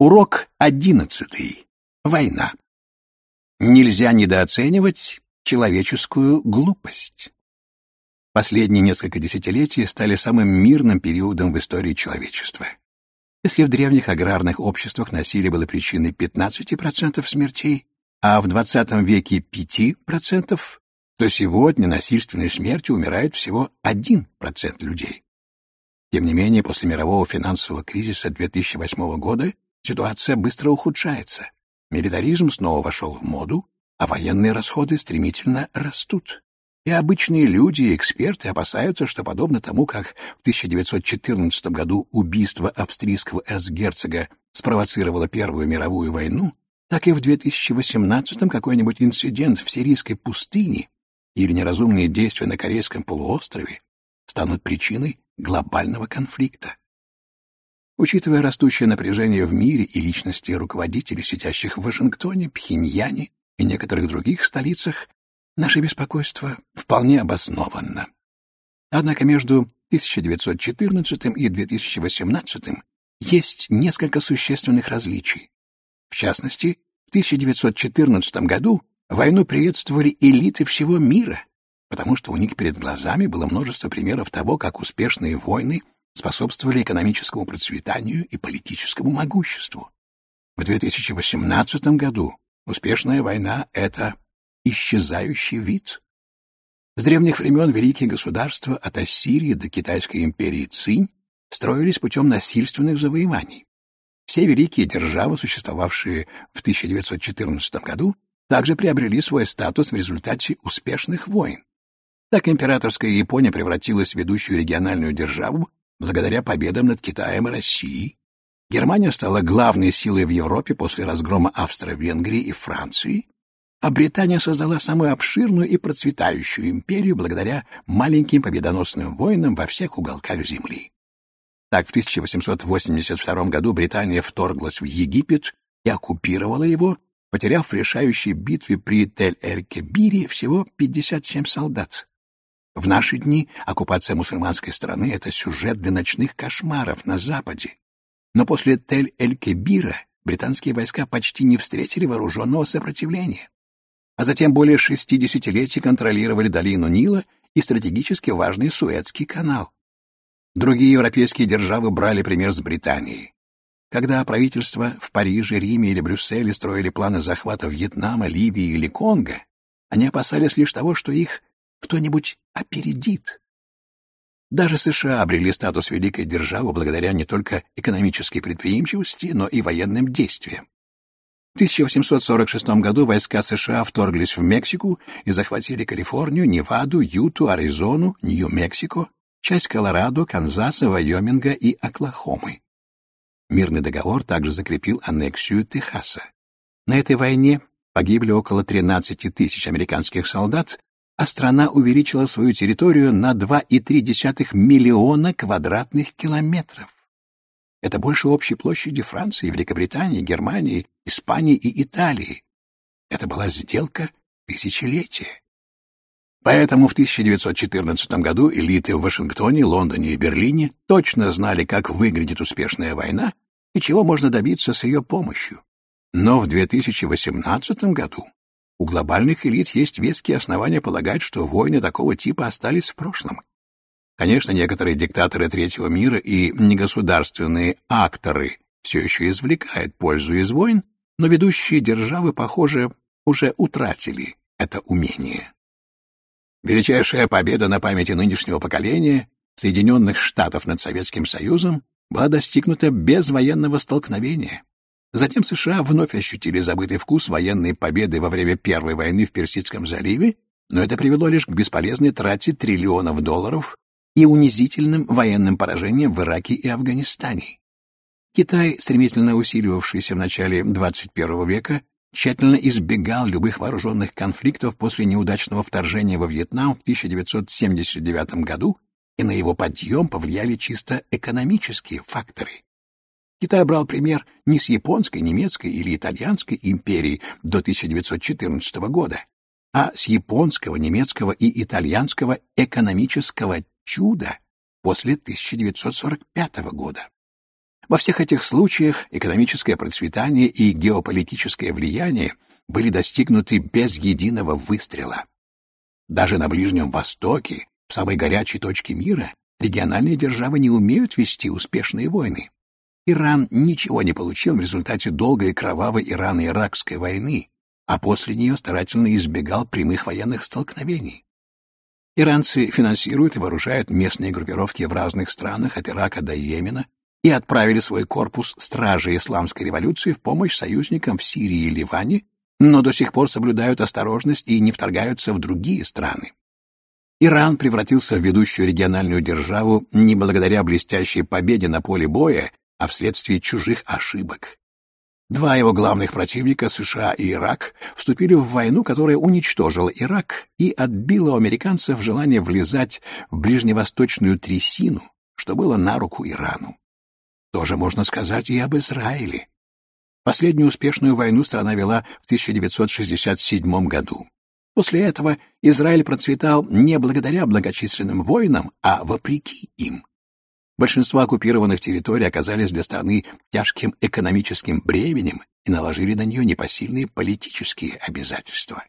Урок одиннадцатый. Война. Нельзя недооценивать человеческую глупость. Последние несколько десятилетий стали самым мирным периодом в истории человечества. Если в древних аграрных обществах насилие было причиной 15% смертей, а в XX веке 5%, то сегодня насильственной смертью умирает всего 1% людей. Тем не менее, после мирового финансового кризиса 2008 года ситуация быстро ухудшается. Милитаризм снова вошел в моду, а военные расходы стремительно растут. И обычные люди и эксперты опасаются, что подобно тому, как в 1914 году убийство австрийского эрцгерцога спровоцировало Первую мировую войну, так и в 2018 какой-нибудь инцидент в сирийской пустыне или неразумные действия на Корейском полуострове станут причиной глобального конфликта. Учитывая растущее напряжение в мире и личности руководителей, сидящих в Вашингтоне, Пхеньяне и некоторых других столицах, наше беспокойство вполне обоснованно. Однако между 1914 и 2018 есть несколько существенных различий. В частности, в 1914 году войну приветствовали элиты всего мира, потому что у них перед глазами было множество примеров того, как успешные войны способствовали экономическому процветанию и политическому могуществу. В 2018 году успешная война — это исчезающий вид. С древних времен великие государства от Ассирии до Китайской империи Цинь строились путем насильственных завоеваний. Все великие державы, существовавшие в 1914 году, также приобрели свой статус в результате успешных войн. Так императорская Япония превратилась в ведущую региональную державу благодаря победам над Китаем и Россией. Германия стала главной силой в Европе после разгрома Австро-Венгрии и Франции, а Британия создала самую обширную и процветающую империю благодаря маленьким победоносным войнам во всех уголках Земли. Так, в 1882 году Британия вторглась в Египет и оккупировала его, потеряв в решающей битве при Тель-эль-Кебире всего 57 солдат. В наши дни оккупация мусульманской страны — это сюжет для ночных кошмаров на Западе. Но после Тель-эль-Кебира британские войска почти не встретили вооруженного сопротивления. А затем более шести десятилетий контролировали долину Нила и стратегически важный Суэцкий канал. Другие европейские державы брали пример с Британией. Когда правительства в Париже, Риме или Брюсселе строили планы захвата Вьетнама, Ливии или Конго, они опасались лишь того, что их кто-нибудь опередит. Даже США обрели статус великой державы благодаря не только экономической предприимчивости, но и военным действиям. В 1846 году войска США вторглись в Мексику и захватили Калифорнию, Неваду, Юту, Аризону, Нью-Мексико, часть Колорадо, Канзаса, Вайоминга и Оклахомы. Мирный договор также закрепил аннексию Техаса. На этой войне погибли около 13 тысяч американских солдат, а страна увеличила свою территорию на 2,3 миллиона квадратных километров. Это больше общей площади Франции, Великобритании, Германии, Испании и Италии. Это была сделка тысячелетия. Поэтому в 1914 году элиты в Вашингтоне, Лондоне и Берлине точно знали, как выглядит успешная война и чего можно добиться с ее помощью. Но в 2018 году у глобальных элит есть веские основания полагать, что войны такого типа остались в прошлом. Конечно, некоторые диктаторы третьего мира и негосударственные акторы все еще извлекают пользу из войн, но ведущие державы, похоже, уже утратили это умение. Величайшая победа на памяти нынешнего поколения Соединенных Штатов над Советским Союзом была достигнута без военного столкновения. Затем США вновь ощутили забытый вкус военной победы во время Первой войны в Персидском заливе, но это привело лишь к бесполезной трате триллионов долларов и унизительным военным поражениям в Ираке и Афганистане. Китай, стремительно усиливавшийся в начале XXI века, тщательно избегал любых вооруженных конфликтов после неудачного вторжения во Вьетнам в 1979 году, и на его подъем повлияли чисто экономические факторы. Китай брал пример не с японской, немецкой или итальянской империи до 1914 года, а с японского, немецкого и итальянского экономического чуда после 1945 года. Во всех этих случаях экономическое процветание и геополитическое влияние были достигнуты без единого выстрела. Даже на Ближнем Востоке, в самой горячей точке мира, региональные державы не умеют вести успешные войны. Иран ничего не получил в результате долгой кровавой Ирано-Иракской войны, а после нее старательно избегал прямых военных столкновений. Иранцы финансируют и вооружают местные группировки в разных странах от Ирака до Йемена и отправили свой корпус стражей исламской революции в помощь союзникам в Сирии и Ливане, но до сих пор соблюдают осторожность и не вторгаются в другие страны. Иран превратился в ведущую региональную державу не благодаря блестящей победе на поле боя, а вследствие чужих ошибок. Два его главных противника, США и Ирак, вступили в войну, которая уничтожила Ирак и отбила у американцев желание влезать в ближневосточную трясину, что было на руку Ирану. Тоже можно сказать и об Израиле. Последнюю успешную войну страна вела в 1967 году. После этого Израиль процветал не благодаря многочисленным войнам, а вопреки им. Большинство оккупированных территорий оказались для страны тяжким экономическим бременем и наложили на нее непосильные политические обязательства.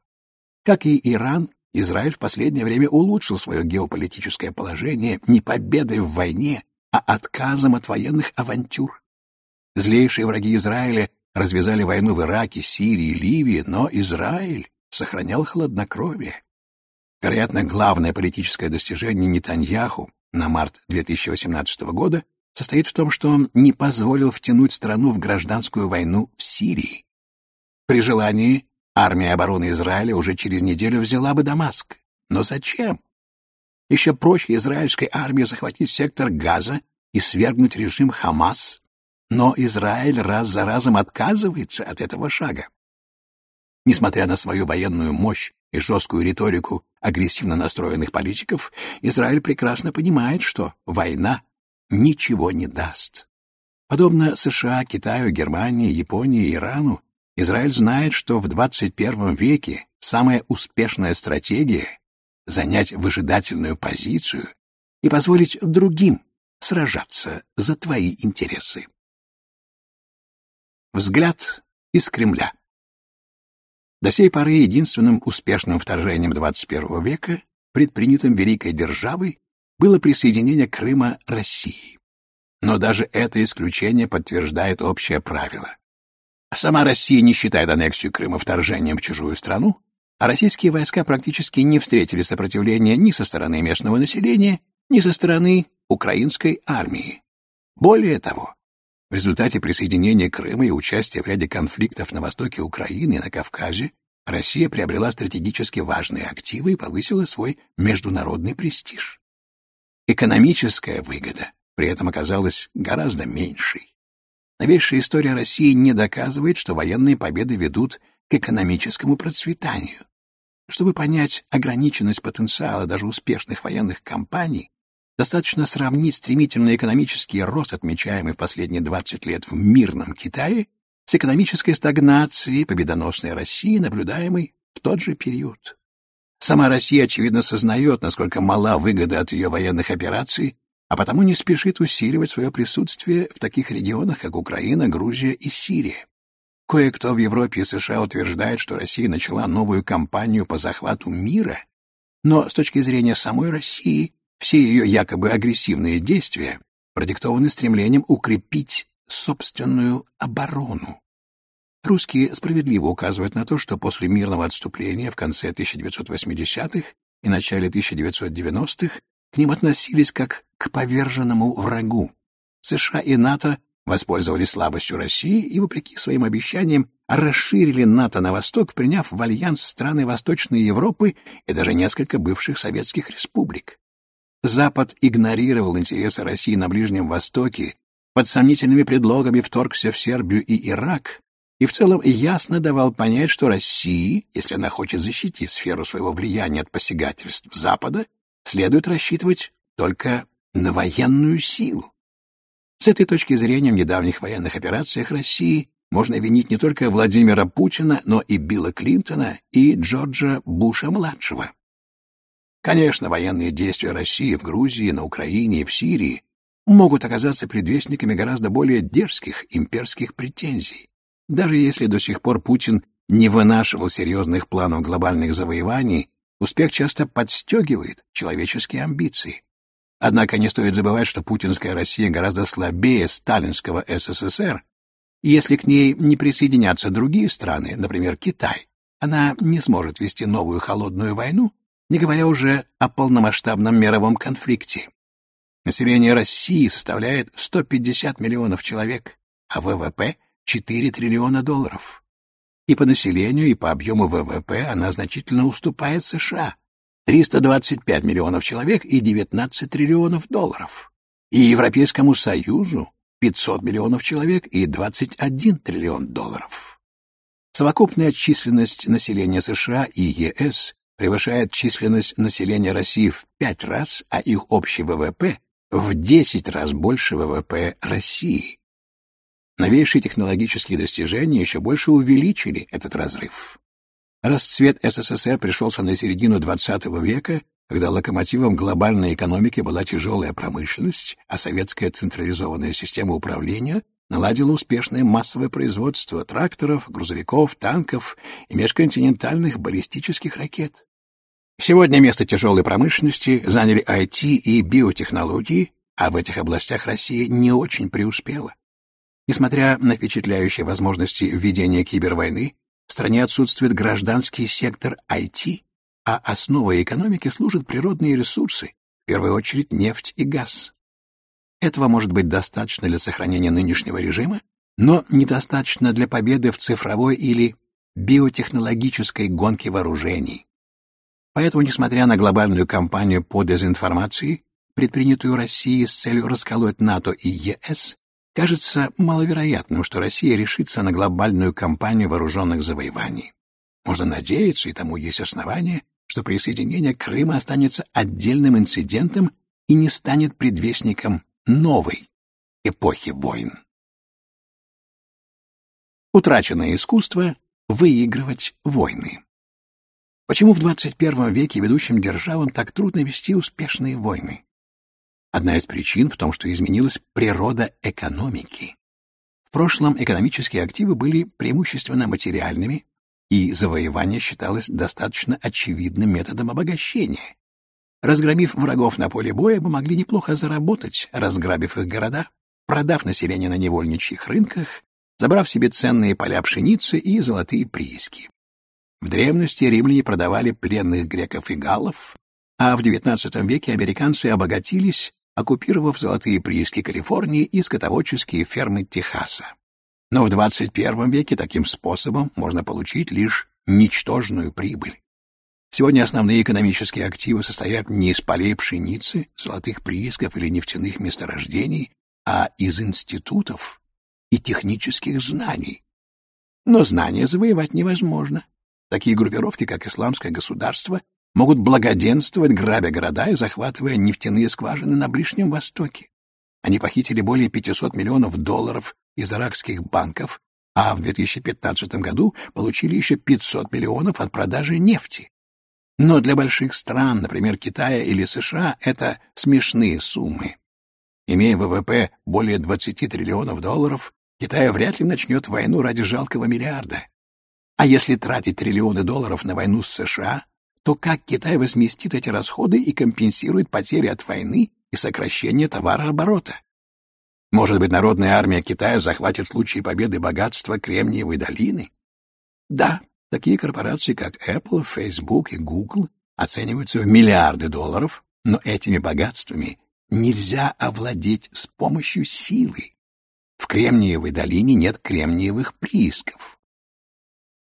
Как и Иран, Израиль в последнее время улучшил свое геополитическое положение не победой в войне, а отказом от военных авантюр. Злейшие враги Израиля развязали войну в Ираке, Сирии, Ливии, но Израиль сохранял хладнокровие. Вероятно, главное политическое достижение Нетаньяху на март 2018 года состоит в том, что он не позволил втянуть страну в гражданскую войну в Сирии. При желании армия обороны Израиля уже через неделю взяла бы Дамаск. Но зачем? Еще проще израильской армии захватить сектор Газа и свергнуть режим Хамас, но Израиль раз за разом отказывается от этого шага. Несмотря на свою военную мощь и жесткую риторику агрессивно настроенных политиков, Израиль прекрасно понимает, что война ничего не даст. Подобно США, Китаю, Германии, Японии Ирану, Израиль знает, что в 21 веке самая успешная стратегия — занять выжидательную позицию и позволить другим сражаться за твои интересы. Взгляд из Кремля до сей поры единственным успешным вторжением XXI века, предпринятым великой державой, было присоединение Крыма России. Но даже это исключение подтверждает общее правило. Сама Россия не считает аннексию Крыма вторжением в чужую страну, а российские войска практически не встретили сопротивления ни со стороны местного населения, ни со стороны украинской армии. Более того, в результате присоединения Крыма и участия в ряде конфликтов на востоке Украины и на Кавказе Россия приобрела стратегически важные активы и повысила свой международный престиж. Экономическая выгода при этом оказалась гораздо меньшей. Новейшая история России не доказывает, что военные победы ведут к экономическому процветанию. Чтобы понять ограниченность потенциала даже успешных военных кампаний, Достаточно сравнить стремительный экономический рост, отмечаемый в последние 20 лет в мирном Китае, с экономической стагнацией победоносной России, наблюдаемой в тот же период. Сама Россия, очевидно, сознает, насколько мала выгода от ее военных операций, а потому не спешит усиливать свое присутствие в таких регионах, как Украина, Грузия и Сирия. Кое-кто в Европе и США утверждает, что Россия начала новую кампанию по захвату мира, но с точки зрения самой России все ее якобы агрессивные действия продиктованы стремлением укрепить собственную оборону. Русские справедливо указывают на то, что после мирного отступления в конце 1980-х и начале 1990-х к ним относились как к поверженному врагу. США и НАТО воспользовались слабостью России и, вопреки своим обещаниям, расширили НАТО на восток, приняв в альянс страны Восточной Европы и даже несколько бывших советских республик. Запад игнорировал интересы России на Ближнем Востоке, под сомнительными предлогами вторгся в Сербию и Ирак и в целом ясно давал понять, что России, если она хочет защитить сферу своего влияния от посягательств Запада, следует рассчитывать только на военную силу. С этой точки зрения в недавних военных операциях России можно винить не только Владимира Путина, но и Билла Клинтона и Джорджа Буша-младшего. Конечно, военные действия России в Грузии, на Украине и в Сирии могут оказаться предвестниками гораздо более дерзких имперских претензий. Даже если до сих пор Путин не вынашивал серьезных планов глобальных завоеваний, успех часто подстегивает человеческие амбиции. Однако не стоит забывать, что путинская Россия гораздо слабее сталинского СССР, и если к ней не присоединятся другие страны, например, Китай, она не сможет вести новую холодную войну, не говоря уже о полномасштабном мировом конфликте. Население России составляет 150 миллионов человек, а ВВП — 4 триллиона долларов. И по населению, и по объему ВВП она значительно уступает США — 325 миллионов человек и 19 триллионов долларов. И Европейскому Союзу 500 миллионов человек и 21 триллион долларов. Совокупная численность населения США и ЕС превышает численность населения России в пять раз, а их общий ВВП в 10 раз больше ВВП России. Новейшие технологические достижения еще больше увеличили этот разрыв. Расцвет СССР пришелся на середину XX века когда локомотивом глобальной экономики была тяжелая промышленность, а советская централизованная система управления наладила успешное массовое производство тракторов, грузовиков, танков и межконтинентальных баллистических ракет. Сегодня место тяжелой промышленности заняли IT и биотехнологии, а в этих областях Россия не очень преуспела. Несмотря на впечатляющие возможности введения кибервойны, в стране отсутствует гражданский сектор IT, а основой экономики служат природные ресурсы, в первую очередь нефть и газ. Этого может быть достаточно для сохранения нынешнего режима, но недостаточно для победы в цифровой или биотехнологической гонке вооружений. Поэтому, несмотря на глобальную кампанию по дезинформации, предпринятую Россией с целью расколоть НАТО и ЕС, кажется маловероятным, что Россия решится на глобальную кампанию вооруженных завоеваний. Можно надеяться, и тому есть основания, что присоединение Крыма останется отдельным инцидентом и не станет предвестником новой эпохи войн. Утраченное искусство выигрывать войны. Почему в 21 веке ведущим державам так трудно вести успешные войны? Одна из причин в том, что изменилась природа экономики. В прошлом экономические активы были преимущественно материальными, и завоевание считалось достаточно очевидным методом обогащения. Разгромив врагов на поле боя, мы могли неплохо заработать, разграбив их города, продав население на невольничьих рынках, забрав себе ценные поля пшеницы и золотые прииски. В древности римляне продавали пленных греков и галлов, а в XIX веке американцы обогатились, оккупировав золотые прииски Калифорнии и скотоводческие фермы Техаса. Но в 21 веке таким способом можно получить лишь ничтожную прибыль. Сегодня основные экономические активы состоят не из полей пшеницы, золотых приисков или нефтяных месторождений, а из институтов и технических знаний. Но знания завоевать невозможно. Такие группировки, как исламское государство, могут благоденствовать, грабя города и захватывая нефтяные скважины на Ближнем Востоке. Они похитили более 500 миллионов долларов из иракских банков, а в 2015 году получили еще 500 миллионов от продажи нефти. Но для больших стран, например, Китая или США, это смешные суммы. Имея ВВП более 20 триллионов долларов, Китай вряд ли начнет войну ради жалкого миллиарда. А если тратить триллионы долларов на войну с США, то как Китай возместит эти расходы и компенсирует потери от войны и сокращение товарооборота? Может быть, народная армия Китая захватит в случае победы богатства Кремниевой долины? Да, такие корпорации, как Apple, Facebook и Google оцениваются в миллиарды долларов, но этими богатствами нельзя овладеть с помощью силы. В Кремниевой долине нет кремниевых приисков.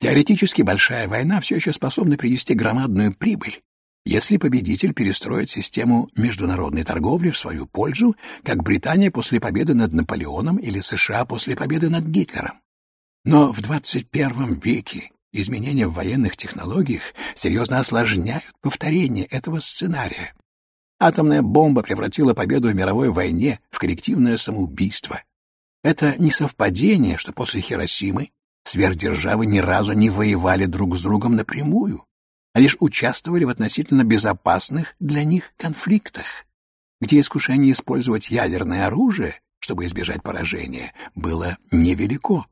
Теоретически большая война все еще способна принести громадную прибыль, если победитель перестроит систему международной торговли в свою пользу, как Британия после победы над Наполеоном или США после победы над Гитлером. Но в 21 веке изменения в военных технологиях серьезно осложняют повторение этого сценария. Атомная бомба превратила победу в мировой войне в коллективное самоубийство. Это не совпадение, что после Хиросимы сверхдержавы ни разу не воевали друг с другом напрямую а лишь участвовали в относительно безопасных для них конфликтах. где искушение использовать ядерное оружие, чтобы избежать поражения, было невелико.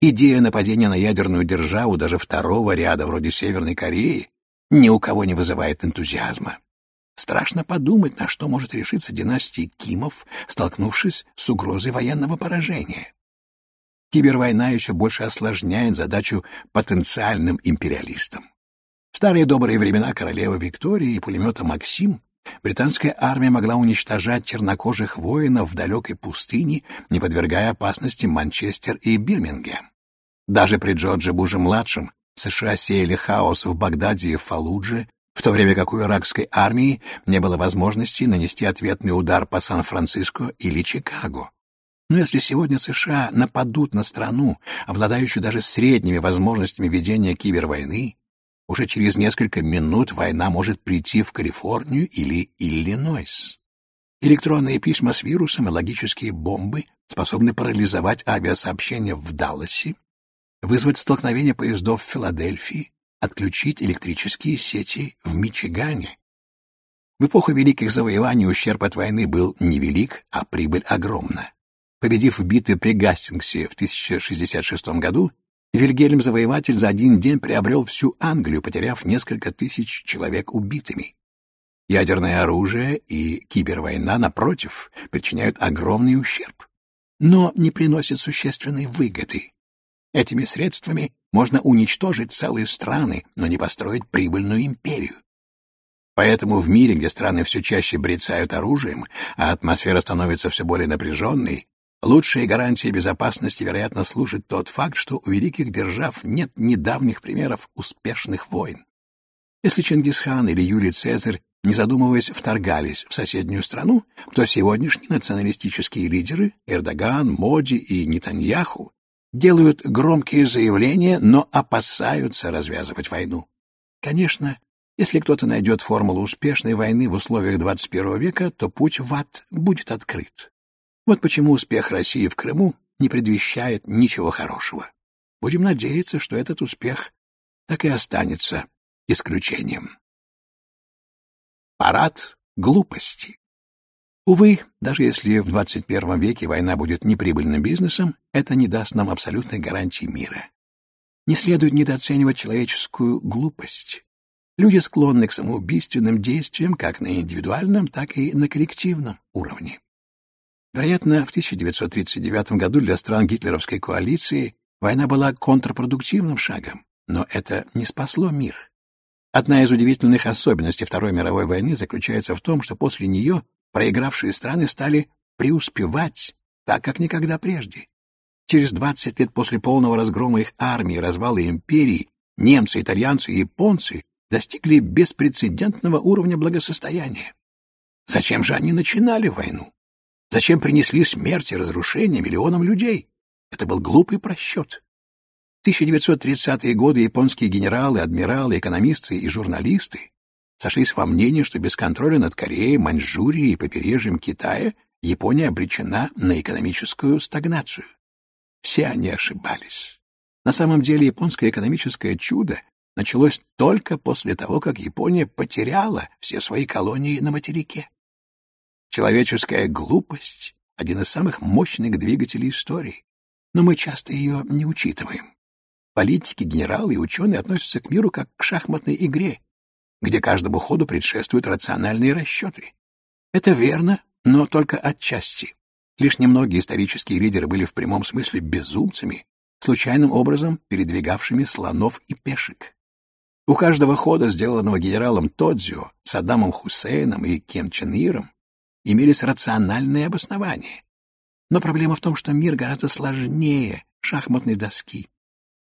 Идея нападения на ядерную державу даже второго ряда, вроде Северной Кореи, ни у кого не вызывает энтузиазма. Страшно подумать, на что может решиться династия Кимов, столкнувшись с угрозой военного поражения. Кибервойна еще больше осложняет задачу потенциальным империалистам. В старые добрые времена королевы Виктории и пулемета «Максим» британская армия могла уничтожать чернокожих воинов в далекой пустыне, не подвергая опасности Манчестер и Бирмингем. Даже при Джордже Буше-младшем США сеяли хаос в Багдаде и Фалудже, в то время как у иракской армии не было возможности нанести ответный удар по Сан-Франциско или Чикаго. Но если сегодня США нападут на страну, обладающую даже средними возможностями ведения кибервойны, уже через несколько минут война может прийти в Калифорнию или Иллинойс. Электронные письма с вирусом и логические бомбы способны парализовать авиасообщение в Далласе, вызвать столкновение поездов в Филадельфии, отключить электрические сети в Мичигане. В эпоху великих завоеваний ущерб от войны был невелик, а прибыль огромна. Победив в битве при Гастингсе в 1066 году, Вильгельм Завоеватель за один день приобрел всю Англию, потеряв несколько тысяч человек убитыми. Ядерное оружие и кибервойна, напротив, причиняют огромный ущерб, но не приносят существенной выгоды. Этими средствами можно уничтожить целые страны, но не построить прибыльную империю. Поэтому в мире, где страны все чаще брецают оружием, а атмосфера становится все более напряженной, лучшей гарантией безопасности, вероятно, служит тот факт, что у великих держав нет недавних примеров успешных войн. Если Чингисхан или Юлий Цезарь, не задумываясь, вторгались в соседнюю страну, то сегодняшние националистические лидеры Эрдоган, Моди и Нетаньяху делают громкие заявления, но опасаются развязывать войну. Конечно, если кто-то найдет формулу успешной войны в условиях 21 века, то путь в ад будет открыт. Вот почему успех России в Крыму не предвещает ничего хорошего. Будем надеяться, что этот успех так и останется исключением. Парад глупости. Увы, даже если в 21 веке война будет неприбыльным бизнесом, это не даст нам абсолютной гарантии мира. Не следует недооценивать человеческую глупость. Люди склонны к самоубийственным действиям как на индивидуальном, так и на коллективном уровне. Вероятно, в 1939 году для стран гитлеровской коалиции война была контрпродуктивным шагом, но это не спасло мир. Одна из удивительных особенностей Второй мировой войны заключается в том, что после нее проигравшие страны стали преуспевать так, как никогда прежде. Через 20 лет после полного разгрома их армии и развала империи немцы, итальянцы и японцы достигли беспрецедентного уровня благосостояния. Зачем же они начинали войну? Зачем принесли смерть и разрушение миллионам людей? Это был глупый просчет. В 1930-е годы японские генералы, адмиралы, экономисты и журналисты сошлись во мнении, что без контроля над Кореей, Маньчжурией и побережьем Китая Япония обречена на экономическую стагнацию. Все они ошибались. На самом деле японское экономическое чудо началось только после того, как Япония потеряла все свои колонии на материке. Человеческая глупость — один из самых мощных двигателей истории, но мы часто ее не учитываем. Политики, генералы и ученые относятся к миру как к шахматной игре, где каждому ходу предшествуют рациональные расчеты. Это верно, но только отчасти. Лишь немногие исторические лидеры были в прямом смысле безумцами, случайным образом передвигавшими слонов и пешек. У каждого хода, сделанного генералом Тодзио, Саддамом Хусейном и Кем Чен Иром, имелись рациональные обоснования. Но проблема в том, что мир гораздо сложнее шахматной доски,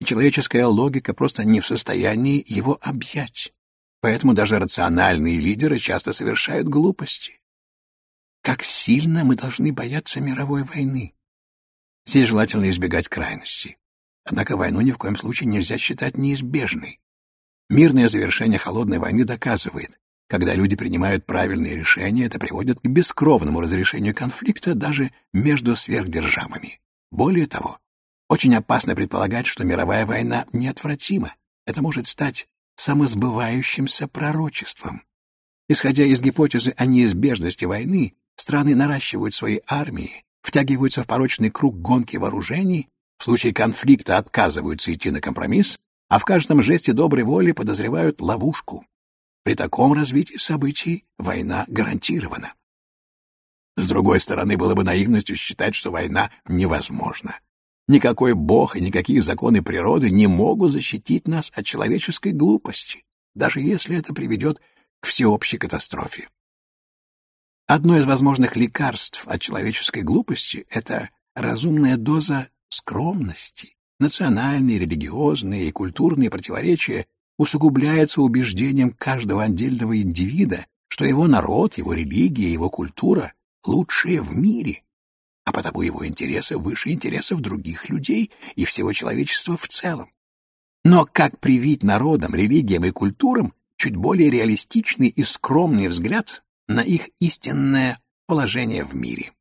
и человеческая логика просто не в состоянии его объять. Поэтому даже рациональные лидеры часто совершают глупости. Как сильно мы должны бояться мировой войны. Здесь желательно избегать крайности. Однако войну ни в коем случае нельзя считать неизбежной. Мирное завершение холодной войны доказывает, когда люди принимают правильные решения, это приводит к бескровному разрешению конфликта даже между сверхдержавами. Более того, очень опасно предполагать, что мировая война неотвратима. Это может стать самосбывающимся пророчеством. Исходя из гипотезы о неизбежности войны, страны наращивают свои армии, втягиваются в порочный круг гонки вооружений, в случае конфликта отказываются идти на компромисс, а в каждом жесте доброй воли подозревают ловушку. При таком развитии событий война гарантирована. С другой стороны, было бы наивностью считать, что война невозможна. Никакой бог и никакие законы природы не могут защитить нас от человеческой глупости, даже если это приведет к всеобщей катастрофе. Одно из возможных лекарств от человеческой глупости — это разумная доза скромности. Национальные, религиозные и культурные противоречия усугубляются убеждением каждого отдельного индивида, что его народ, его религия, его культура лучшие в мире, а потому его интересы выше интересов других людей и всего человечества в целом. Но как привить народам, религиям и культурам чуть более реалистичный и скромный взгляд на их истинное положение в мире?